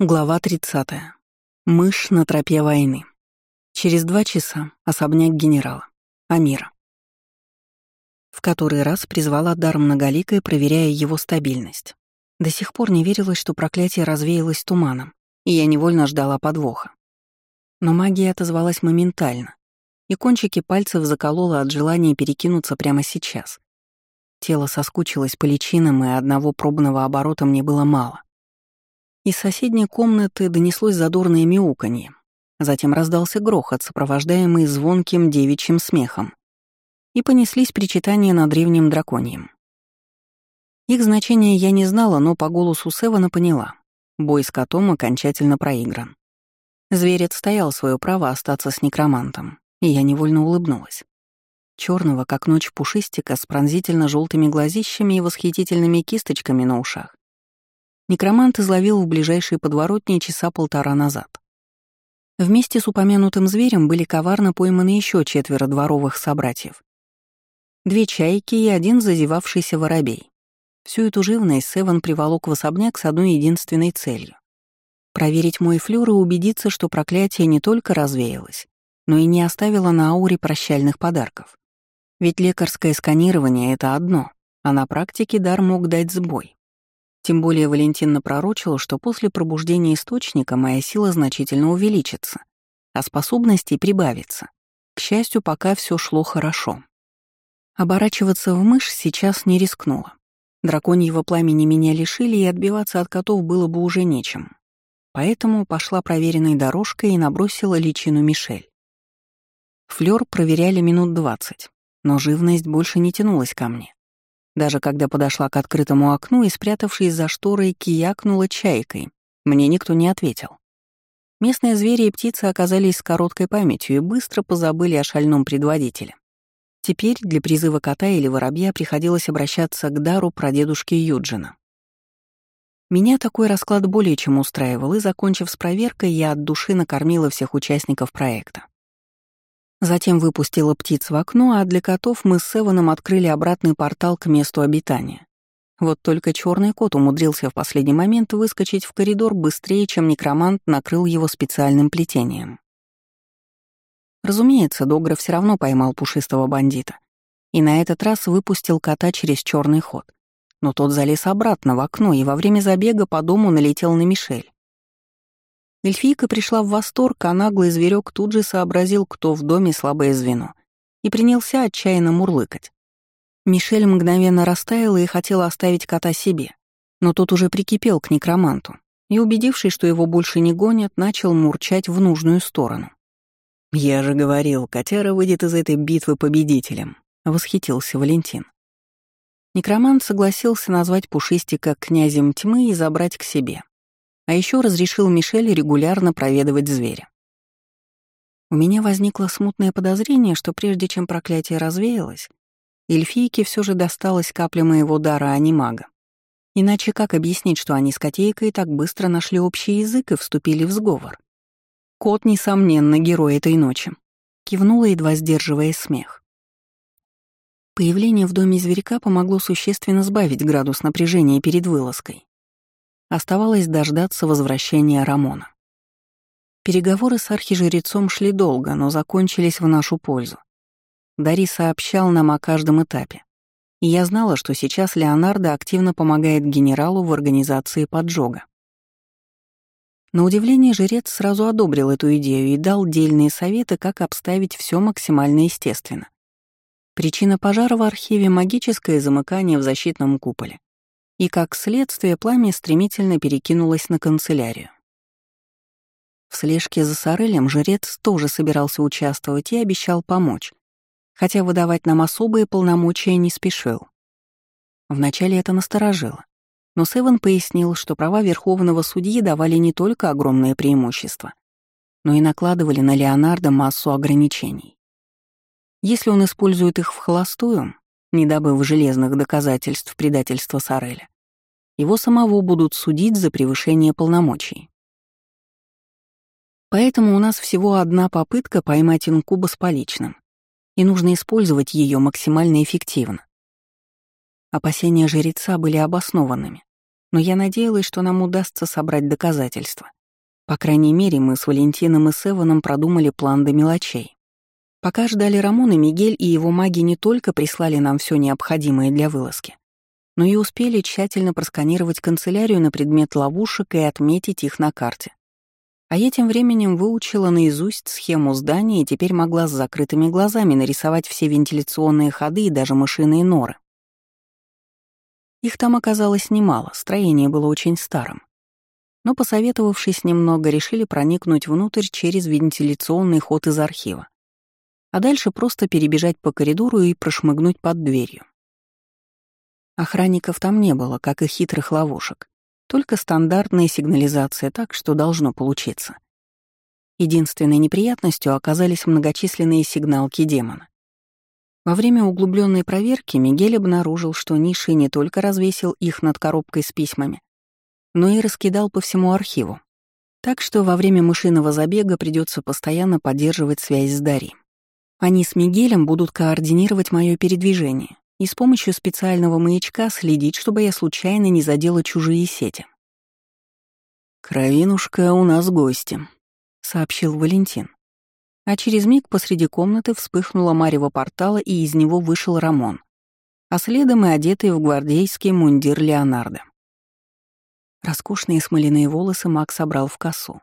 Глава 30. Мышь на тропе войны. Через два часа особняк генерала. Амира. В который раз призвала дар многоликой, проверяя его стабильность. До сих пор не верилось, что проклятие развеялось туманом, и я невольно ждала подвоха. Но магия отозвалась моментально, и кончики пальцев заколола от желания перекинуться прямо сейчас. Тело соскучилось по личинам, и одного пробного оборота мне было мало. Из соседней комнаты донеслось задорное мяуканье. Затем раздался грохот, сопровождаемый звонким девичьим смехом. И понеслись причитания над древним драконьем. Их значение я не знала, но по голосу Севана поняла. Бой с котом окончательно проигран. Зверь отстоял свое право остаться с некромантом, и я невольно улыбнулась. Черного, как ночь пушистика, с пронзительно желтыми глазищами и восхитительными кисточками на ушах. Некромант изловил в ближайшие подворотни часа полтора назад. Вместе с упомянутым зверем были коварно пойманы еще четверо дворовых собратьев. Две чайки и один зазевавшийся воробей. Всю эту живность Севен приволок в особняк с одной единственной целью — проверить мой флёр и убедиться, что проклятие не только развеялось, но и не оставило на ауре прощальных подарков. Ведь лекарское сканирование — это одно, а на практике дар мог дать сбой. Тем более Валентин напророчил, что после пробуждения источника моя сила значительно увеличится, а способностей прибавится. К счастью, пока все шло хорошо. Оборачиваться в мышь сейчас не рискнула. Драконьего пламени меня лишили, и отбиваться от котов было бы уже нечем. Поэтому пошла проверенной дорожкой и набросила личину Мишель. Флёр проверяли минут двадцать, но живность больше не тянулась ко мне. Даже когда подошла к открытому окну и, спрятавшись за шторой, киякнула чайкой, мне никто не ответил. Местные звери и птицы оказались с короткой памятью и быстро позабыли о шальном предводителе. Теперь для призыва кота или воробья приходилось обращаться к дару прадедушки Юджина. Меня такой расклад более чем устраивал, и, закончив с проверкой, я от души накормила всех участников проекта. Затем выпустила птиц в окно, а для котов мы с Севаном открыли обратный портал к месту обитания. Вот только черный кот умудрился в последний момент выскочить в коридор быстрее, чем некромант накрыл его специальным плетением. Разумеется, Догра все равно поймал пушистого бандита и на этот раз выпустил кота через черный ход. Но тот залез обратно в окно и во время забега по дому налетел на Мишель. Эльфийка пришла в восторг, а наглый зверек тут же сообразил, кто в доме слабое звено, и принялся отчаянно мурлыкать. Мишель мгновенно растаяла и хотела оставить кота себе, но тот уже прикипел к некроманту и, убедившись, что его больше не гонят, начал мурчать в нужную сторону. «Я же говорил, котяра выйдет из этой битвы победителем», — восхитился Валентин. Некромант согласился назвать Пушистика князем тьмы и забрать к себе. А еще разрешил Мишель регулярно проведывать зверя. У меня возникло смутное подозрение, что прежде чем проклятие развеялось, эльфийке все же досталась капля моего дара, а не мага. Иначе как объяснить, что они с котейкой так быстро нашли общий язык и вступили в сговор? Кот, несомненно, герой этой ночи. Кивнула, едва сдерживая смех. Появление в доме зверька помогло существенно сбавить градус напряжения перед вылазкой. Оставалось дождаться возвращения Рамона. Переговоры с архижрецом шли долго, но закончились в нашу пользу. Дари сообщал нам о каждом этапе. И я знала, что сейчас Леонардо активно помогает генералу в организации поджога. На удивление, жрец сразу одобрил эту идею и дал дельные советы, как обставить все максимально естественно. Причина пожара в архиве — магическое замыкание в защитном куполе и, как следствие, пламя стремительно перекинулось на канцелярию. В слежке за Сорелем жрец тоже собирался участвовать и обещал помочь, хотя выдавать нам особые полномочия не спешил. Вначале это насторожило, но Севен пояснил, что права верховного судьи давали не только огромное преимущество, но и накладывали на Леонардо массу ограничений. Если он использует их в холостую, не добыв железных доказательств предательства Сареля. Его самого будут судить за превышение полномочий. Поэтому у нас всего одна попытка поймать инкуба с поличным, и нужно использовать ее максимально эффективно. Опасения жреца были обоснованными, но я надеялась, что нам удастся собрать доказательства. По крайней мере, мы с Валентином и Севаном продумали план до мелочей. Пока ждали Рамона, Мигель и его маги не только прислали нам все необходимое для вылазки, но и успели тщательно просканировать канцелярию на предмет ловушек и отметить их на карте. А я тем временем выучила наизусть схему здания и теперь могла с закрытыми глазами нарисовать все вентиляционные ходы и даже мышиные норы. Их там оказалось немало, строение было очень старым. Но, посоветовавшись немного, решили проникнуть внутрь через вентиляционный ход из архива. А дальше просто перебежать по коридору и прошмыгнуть под дверью. Охранников там не было, как и хитрых ловушек. Только стандартная сигнализация, так что должно получиться. Единственной неприятностью оказались многочисленные сигналки демона. Во время углубленной проверки Мигель обнаружил, что Ниши не только развесил их над коробкой с письмами, но и раскидал по всему архиву. Так что во время мышиного забега придется постоянно поддерживать связь с Дари. Они с Мигелем будут координировать мое передвижение, и с помощью специального маячка следить, чтобы я случайно не задела чужие сети. «Кровинушка, у нас гости», — сообщил Валентин. А через миг посреди комнаты вспыхнула марево портала, и из него вышел Рамон, а следом и одетый в гвардейский мундир Леонардо. Роскошные смоляные волосы Мак собрал в косу,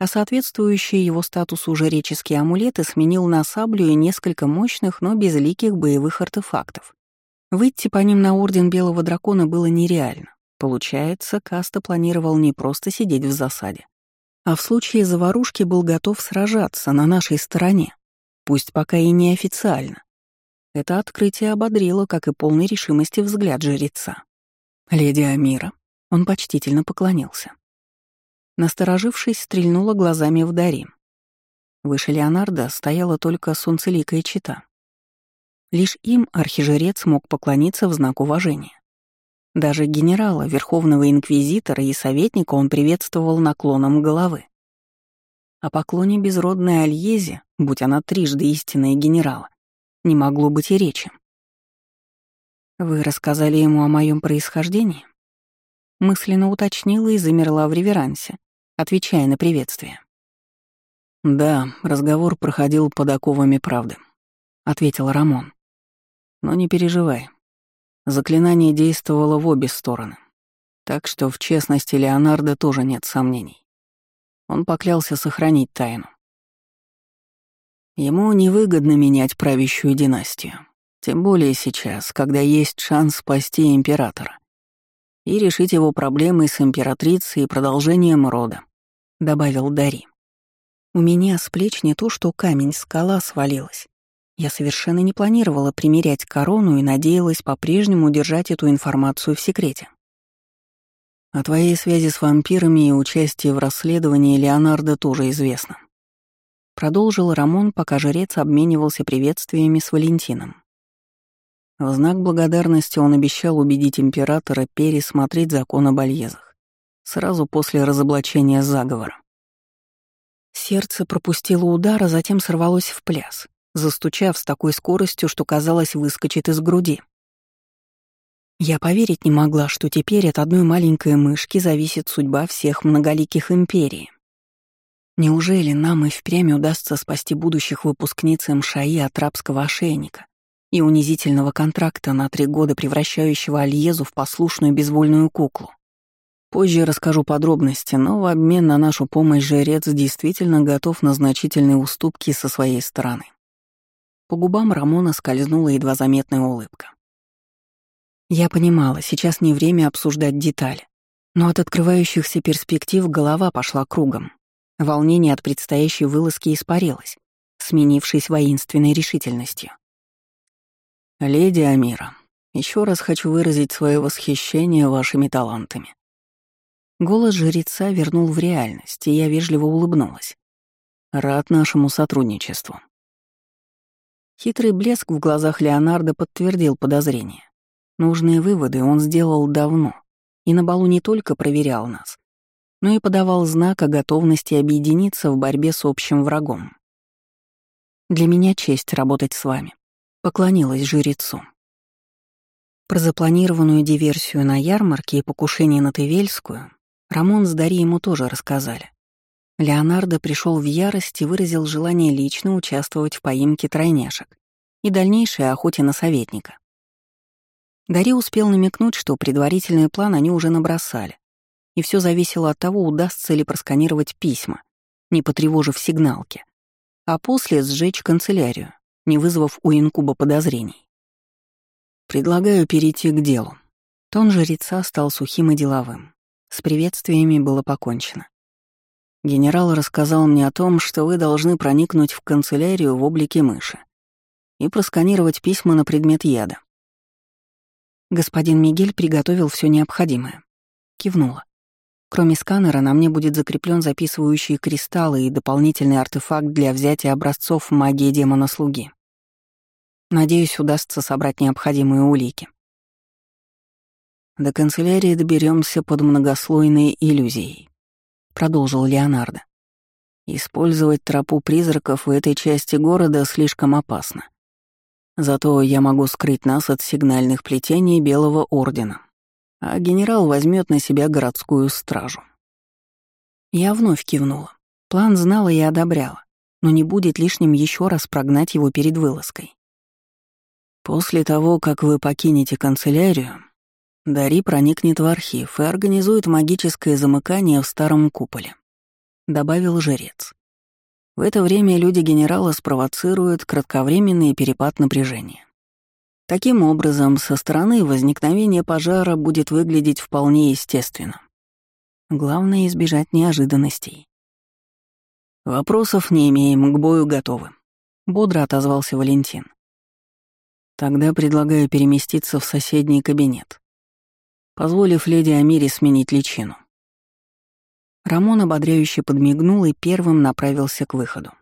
а соответствующие его статусу жреческие амулеты сменил на саблю и несколько мощных, но безликих боевых артефактов. Выйти по ним на Орден Белого Дракона было нереально. Получается, Каста планировал не просто сидеть в засаде, а в случае заварушки был готов сражаться на нашей стороне, пусть пока и неофициально. Это открытие ободрило, как и полной решимости взгляд жреца. «Леди Амира», — он почтительно поклонился. Насторожившись, стрельнула глазами в Дари. Выше Леонардо стояла только солнцеликая чита. Лишь им архижрец мог поклониться в знак уважения. Даже генерала, верховного инквизитора и советника он приветствовал наклоном головы. О поклоне безродной Альезе, будь она трижды истинная генерала, не могло быть и речи. «Вы рассказали ему о моем происхождении?» Мысленно уточнила и замерла в реверансе, отвечая на приветствие. «Да, разговор проходил под оковами правды», — ответил Рамон. «Но не переживай. Заклинание действовало в обе стороны. Так что в честности Леонардо тоже нет сомнений. Он поклялся сохранить тайну. Ему невыгодно менять правящую династию. Тем более сейчас, когда есть шанс спасти императора и решить его проблемы с императрицей и продолжением рода добавил Дари. У меня с плеч не то, что камень-скала свалилась. Я совершенно не планировала примерять корону и надеялась по-прежнему держать эту информацию в секрете. О твоей связи с вампирами и участии в расследовании Леонардо тоже известно. Продолжил Рамон, пока жрец обменивался приветствиями с Валентином. В знак благодарности он обещал убедить императора пересмотреть закон о Бальезах сразу после разоблачения заговора. Сердце пропустило удар, а затем сорвалось в пляс, застучав с такой скоростью, что, казалось, выскочит из груди. Я поверить не могла, что теперь от одной маленькой мышки зависит судьба всех многоликих империй. Неужели нам и впрямь удастся спасти будущих выпускниц МШАИ от рабского ошейника и унизительного контракта на три года, превращающего Альезу в послушную безвольную куклу? Позже расскажу подробности, но в обмен на нашу помощь жрец действительно готов на значительные уступки со своей стороны. По губам Рамона скользнула едва заметная улыбка. Я понимала, сейчас не время обсуждать детали, но от открывающихся перспектив голова пошла кругом. Волнение от предстоящей вылазки испарилось, сменившись воинственной решительностью. «Леди Амира, еще раз хочу выразить свое восхищение вашими талантами. Голос жреца вернул в реальность, и я вежливо улыбнулась. Рад нашему сотрудничеству. Хитрый блеск в глазах Леонардо подтвердил подозрение. Нужные выводы он сделал давно, и на балу не только проверял нас, но и подавал знак о готовности объединиться в борьбе с общим врагом. «Для меня честь работать с вами», — поклонилась жрецу. Про запланированную диверсию на ярмарке и покушение на Тывельскую Рамон с Дарьей ему тоже рассказали. Леонардо пришел в ярость и выразил желание лично участвовать в поимке тройняшек и дальнейшей охоте на советника. Дарья успел намекнуть, что предварительный план они уже набросали, и все зависело от того, удастся ли просканировать письма, не потревожив сигналки, а после сжечь канцелярию, не вызвав у инкуба подозрений. Предлагаю перейти к делу. Тон жреца стал сухим и деловым. С приветствиями было покончено. Генерал рассказал мне о том, что вы должны проникнуть в канцелярию в облике мыши и просканировать письма на предмет яда. Господин Мигель приготовил все необходимое. Кивнула. Кроме сканера, на мне будет закреплен записывающий кристаллы и дополнительный артефакт для взятия образцов магии демона-слуги. Надеюсь, удастся собрать необходимые улики. До канцелярии доберемся под многослойной иллюзией, продолжил Леонардо. Использовать тропу призраков в этой части города слишком опасно. Зато я могу скрыть нас от сигнальных плетений Белого Ордена, а генерал возьмет на себя городскую стражу. Я вновь кивнула. План знала и одобряла, но не будет лишним еще раз прогнать его перед вылазкой. После того, как вы покинете канцелярию, Дари проникнет в архив и организует магическое замыкание в старом куполе», — добавил жрец. В это время люди генерала спровоцируют кратковременный перепад напряжения. Таким образом, со стороны возникновение пожара будет выглядеть вполне естественно. Главное — избежать неожиданностей. «Вопросов не имеем, к бою готовы», — бодро отозвался Валентин. Тогда предлагаю переместиться в соседний кабинет, позволив леди Амире сменить личину. Рамон ободряюще подмигнул и первым направился к выходу.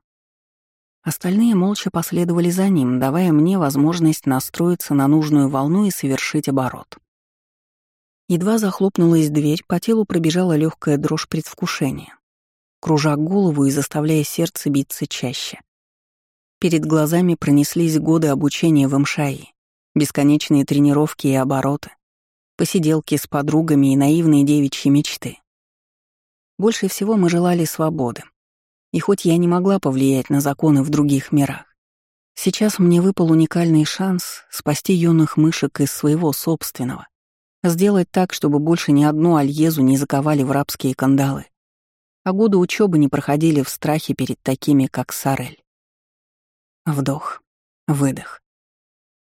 Остальные молча последовали за ним, давая мне возможность настроиться на нужную волну и совершить оборот. Едва захлопнулась дверь, по телу пробежала легкая дрожь предвкушения, кружа голову и заставляя сердце биться чаще. Перед глазами пронеслись годы обучения в МШИ, бесконечные тренировки и обороты, посиделки с подругами и наивные девичьи мечты. Больше всего мы желали свободы. И хоть я не могла повлиять на законы в других мирах, сейчас мне выпал уникальный шанс спасти юных мышек из своего собственного, сделать так, чтобы больше ни одну альезу не заковали в рабские кандалы, а годы учебы не проходили в страхе перед такими, как Сарель. Вдох, выдох.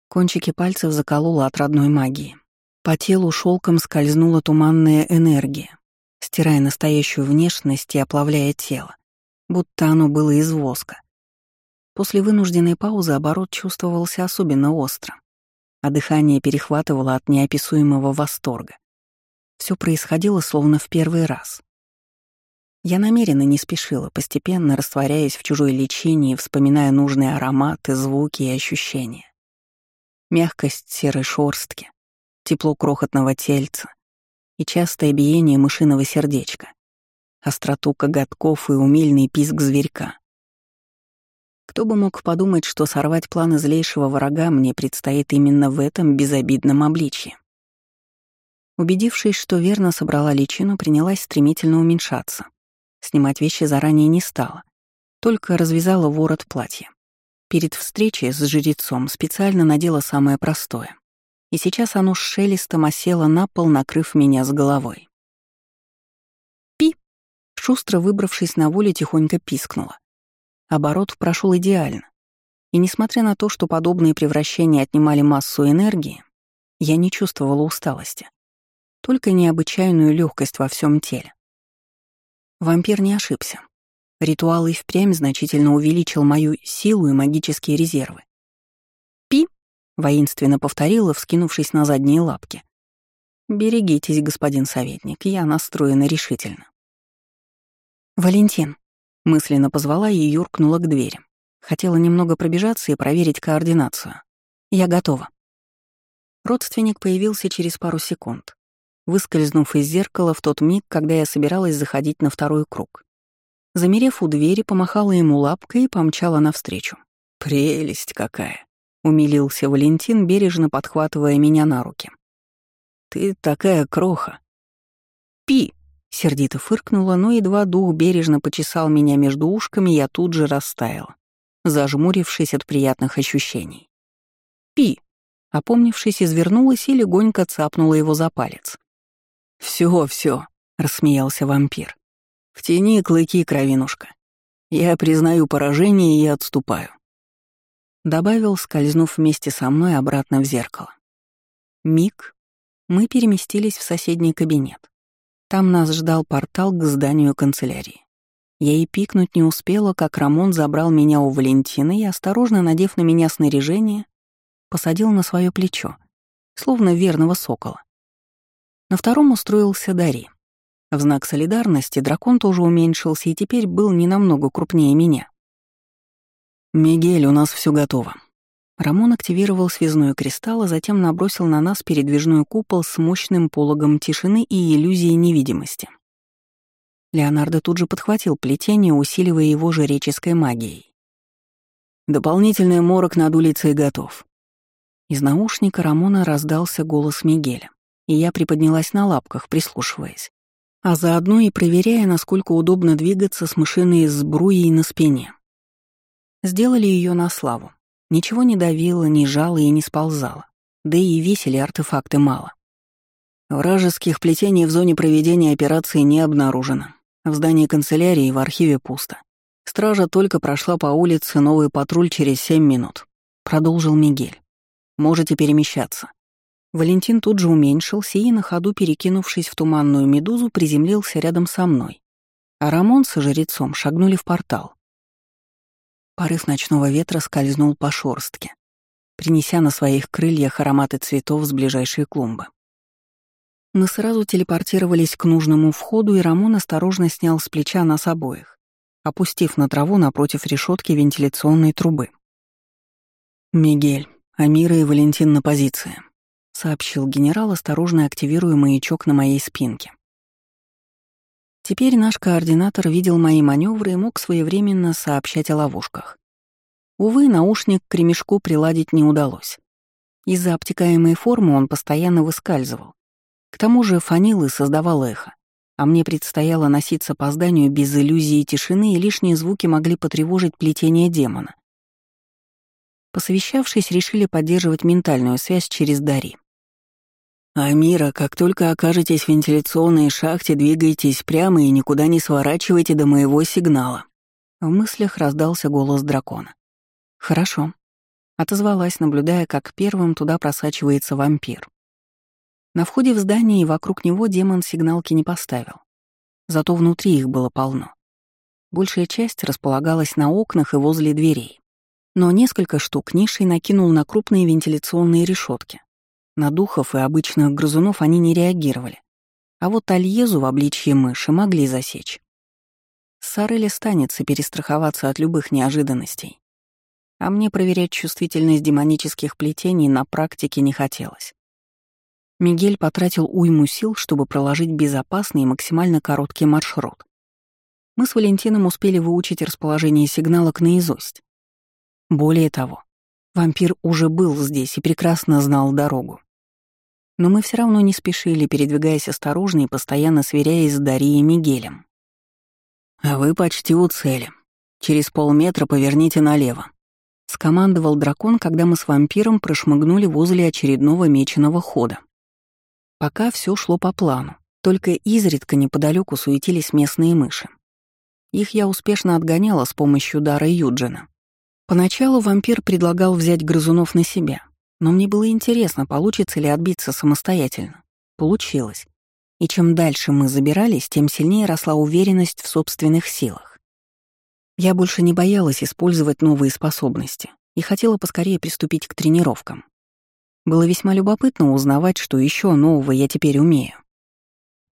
Кончики пальцев заколола от родной магии. По телу шелком скользнула туманная энергия, стирая настоящую внешность и оплавляя тело, будто оно было из воска. После вынужденной паузы оборот чувствовался особенно остро, а дыхание перехватывало от неописуемого восторга. Все происходило словно в первый раз. Я намеренно не спешила, постепенно растворяясь в чужой лечении, вспоминая нужные ароматы, звуки и ощущения. Мягкость серой шорстки, тепло крохотного тельца и частое биение мышиного сердечка, остроту коготков и умильный писк зверька. Кто бы мог подумать, что сорвать планы злейшего врага мне предстоит именно в этом безобидном обличье. Убедившись, что верно собрала личину, принялась стремительно уменьшаться — Снимать вещи заранее не стала, только развязала ворот платья. Перед встречей с жрецом специально надела самое простое. И сейчас оно шелестом осело на пол, накрыв меня с головой. «Пи!» Шустро выбравшись на волю, тихонько пискнула. Оборот прошел идеально. И несмотря на то, что подобные превращения отнимали массу энергии, я не чувствовала усталости, только необычайную легкость во всем теле. Вампир не ошибся. Ритуал и впрямь значительно увеличил мою силу и магические резервы. Воинственно повторила, вскинувшись на задние лапки. «Берегитесь, господин советник, я настроена решительно». «Валентин», — мысленно позвала и юркнула к двери. Хотела немного пробежаться и проверить координацию. «Я готова». Родственник появился через пару секунд выскользнув из зеркала в тот миг, когда я собиралась заходить на второй круг. Замерев у двери, помахала ему лапкой и помчала навстречу. «Прелесть какая!» — умилился Валентин, бережно подхватывая меня на руки. «Ты такая кроха». «Пи!» — сердито фыркнула, но едва дух бережно почесал меня между ушками, я тут же растаяла, зажмурившись от приятных ощущений. «Пи!» — опомнившись, извернулась и легонько цапнула его за палец. «Всё, всё», — рассмеялся вампир. «В тени клыки, кровинушка. Я признаю поражение и отступаю». Добавил, скользнув вместе со мной обратно в зеркало. Миг. Мы переместились в соседний кабинет. Там нас ждал портал к зданию канцелярии. Я и пикнуть не успела, как Рамон забрал меня у Валентины и, осторожно надев на меня снаряжение, посадил на свое плечо, словно верного сокола. На втором устроился Дари. В знак солидарности дракон тоже уменьшился и теперь был не намного крупнее меня. «Мигель, у нас все готово». Рамон активировал связной кристалл, а затем набросил на нас передвижной купол с мощным пологом тишины и иллюзией невидимости. Леонардо тут же подхватил плетение, усиливая его жреческой магией. «Дополнительный морок над улицей готов». Из наушника Рамона раздался голос Мигеля и я приподнялась на лапках, прислушиваясь, а заодно и проверяя, насколько удобно двигаться с мышиной сбруей на спине. Сделали ее на славу. Ничего не давило, не жало и не сползало. Да и весили артефакты мало. Вражеских плетений в зоне проведения операции не обнаружено. В здании канцелярии в архиве пусто. Стража только прошла по улице, новый патруль через семь минут. Продолжил Мигель. Можете перемещаться. Валентин тут же уменьшился и, на ходу перекинувшись в туманную медузу, приземлился рядом со мной. А Рамон со жрецом шагнули в портал. Порыв ночного ветра скользнул по шорстке, принеся на своих крыльях ароматы цветов с ближайшей клумбы. Мы сразу телепортировались к нужному входу, и Рамон осторожно снял с плеча нас обоих, опустив на траву напротив решетки вентиляционной трубы. «Мигель, Амира и Валентин на позиции», — сообщил генерал, осторожно активируя маячок на моей спинке. Теперь наш координатор видел мои маневры и мог своевременно сообщать о ловушках. Увы, наушник к ремешку приладить не удалось. Из-за обтекаемой формы он постоянно выскальзывал. К тому же фанил и создавал эхо, а мне предстояло носиться по зданию без иллюзии тишины, и лишние звуки могли потревожить плетение демона. Посовещавшись, решили поддерживать ментальную связь через Дари. «Амира, как только окажетесь в вентиляционной шахте, двигайтесь прямо и никуда не сворачивайте до моего сигнала». В мыслях раздался голос дракона. «Хорошо», — отозвалась, наблюдая, как первым туда просачивается вампир. На входе в здание и вокруг него демон сигналки не поставил. Зато внутри их было полно. Большая часть располагалась на окнах и возле дверей. Но несколько штук нишей накинул на крупные вентиляционные решетки, на духов и обычных грызунов они не реагировали. А вот Альезу в обличье мыши могли засечь. Сареле станется перестраховаться от любых неожиданностей. А мне проверять чувствительность демонических плетений на практике не хотелось. Мигель потратил уйму сил, чтобы проложить безопасный и максимально короткий маршрут. Мы с Валентином успели выучить расположение сигналок наизусть. Более того, вампир уже был здесь и прекрасно знал дорогу. Но мы все равно не спешили, передвигаясь осторожно и постоянно сверяясь с Дарьей и Мигелем. «А вы почти у цели. Через полметра поверните налево», — скомандовал дракон, когда мы с вампиром прошмыгнули возле очередного меченого хода. Пока все шло по плану, только изредка неподалеку суетились местные мыши. Их я успешно отгоняла с помощью дара Юджина. Поначалу вампир предлагал взять грызунов на себя, но мне было интересно, получится ли отбиться самостоятельно. Получилось. И чем дальше мы забирались, тем сильнее росла уверенность в собственных силах. Я больше не боялась использовать новые способности и хотела поскорее приступить к тренировкам. Было весьма любопытно узнавать, что еще нового я теперь умею.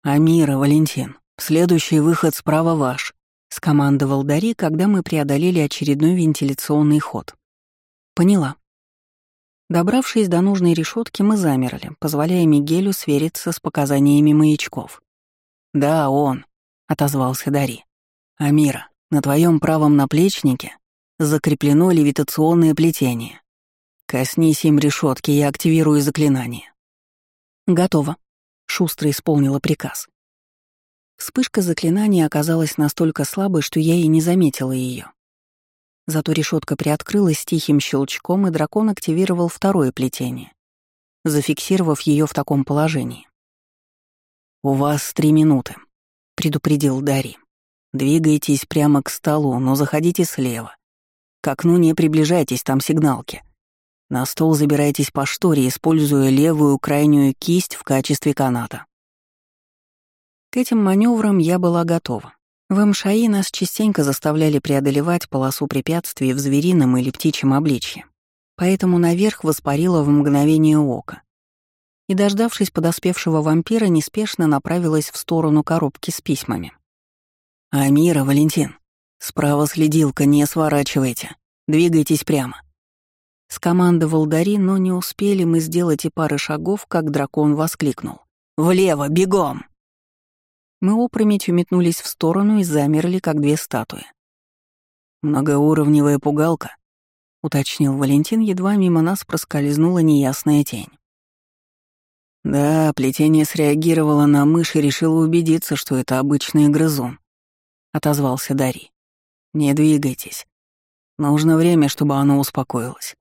«Амира, Валентин, следующий выход справа ваш», — скомандовал Дари, когда мы преодолели очередной вентиляционный ход. «Поняла», Добравшись до нужной решетки, мы замерли, позволяя Мигелю свериться с показаниями маячков. «Да, он», — отозвался Дари. «Амира, на твоем правом наплечнике закреплено левитационное плетение. Коснись им решетки, я активирую заклинание. Готово. Шустро исполнила приказ. Вспышка заклинания оказалась настолько слабой, что я и не заметила ее. Зато решетка приоткрылась тихим щелчком, и дракон активировал второе плетение, зафиксировав ее в таком положении. «У вас три минуты», — предупредил Дари. «Двигайтесь прямо к столу, но заходите слева. К окну не приближайтесь, там сигналки. На стол забирайтесь по шторе, используя левую крайнюю кисть в качестве каната». К этим маневрам я была готова. В МШАИ нас частенько заставляли преодолевать полосу препятствий в зверином или птичьем обличье. Поэтому наверх воспарила в мгновение ока. И, дождавшись подоспевшего вампира, неспешно направилась в сторону коробки с письмами. «Амира, Валентин, справа следилка, не сворачивайте. Двигайтесь прямо». Скомандовал Дари, но не успели мы сделать и пары шагов, как дракон воскликнул. «Влево, бегом!» Мы опрометью метнулись в сторону и замерли, как две статуи. «Многоуровневая пугалка», — уточнил Валентин, едва мимо нас проскользнула неясная тень. Да, плетение среагировало на мышь и решило убедиться, что это обычный грызун, — отозвался Дарий. «Не двигайтесь. Нужно время, чтобы оно успокоилось.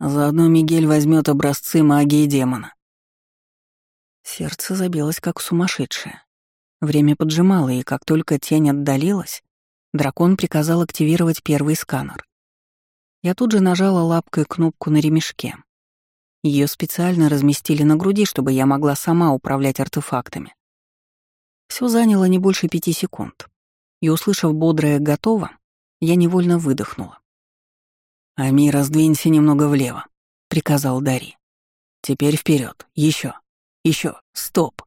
Заодно Мигель возьмет образцы магии демона». Сердце забилось, как сумасшедшее. Время поджимало, и как только тень отдалилась, дракон приказал активировать первый сканер. Я тут же нажала лапкой кнопку на ремешке. Ее специально разместили на груди, чтобы я могла сама управлять артефактами. Все заняло не больше пяти секунд, и, услышав бодрое «готово», я невольно выдохнула. «Ами, раздвинься немного влево», — приказал Дари. «Теперь вперед, еще, еще, стоп!»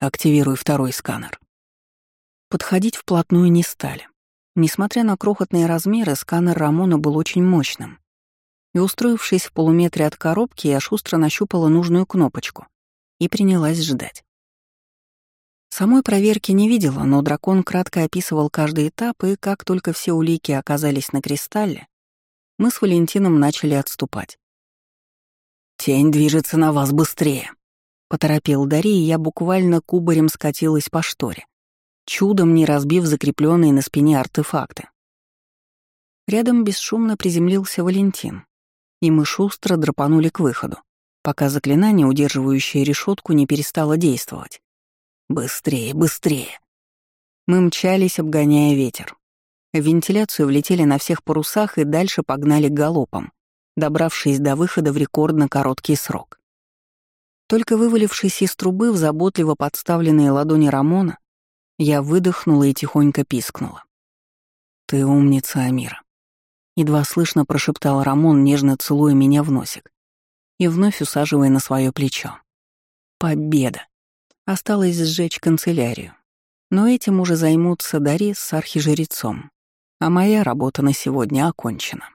Активируй второй сканер. Подходить вплотную не стали. Несмотря на крохотные размеры, сканер Рамона был очень мощным. И устроившись в полуметре от коробки, я шустро нащупала нужную кнопочку и принялась ждать. Самой проверки не видела, но дракон кратко описывал каждый этап, и как только все улики оказались на кристалле, мы с Валентином начали отступать. «Тень движется на вас быстрее», Поторопил Дари, и я буквально кубарем скатилась по шторе, чудом не разбив закрепленные на спине артефакты. Рядом бесшумно приземлился Валентин, и мы шустро драпанули к выходу, пока заклинание, удерживающее решетку, не перестало действовать. «Быстрее, быстрее!» Мы мчались, обгоняя ветер. В вентиляцию влетели на всех парусах и дальше погнали галопом, добравшись до выхода в рекордно короткий срок. Только вывалившись из трубы в заботливо подставленные ладони Рамона, я выдохнула и тихонько пискнула. «Ты умница, Амира», — едва слышно прошептал Рамон, нежно целуя меня в носик и вновь усаживая на свое плечо. «Победа!» Осталось сжечь канцелярию. Но этим уже займутся Дари с архижрецом, а моя работа на сегодня окончена.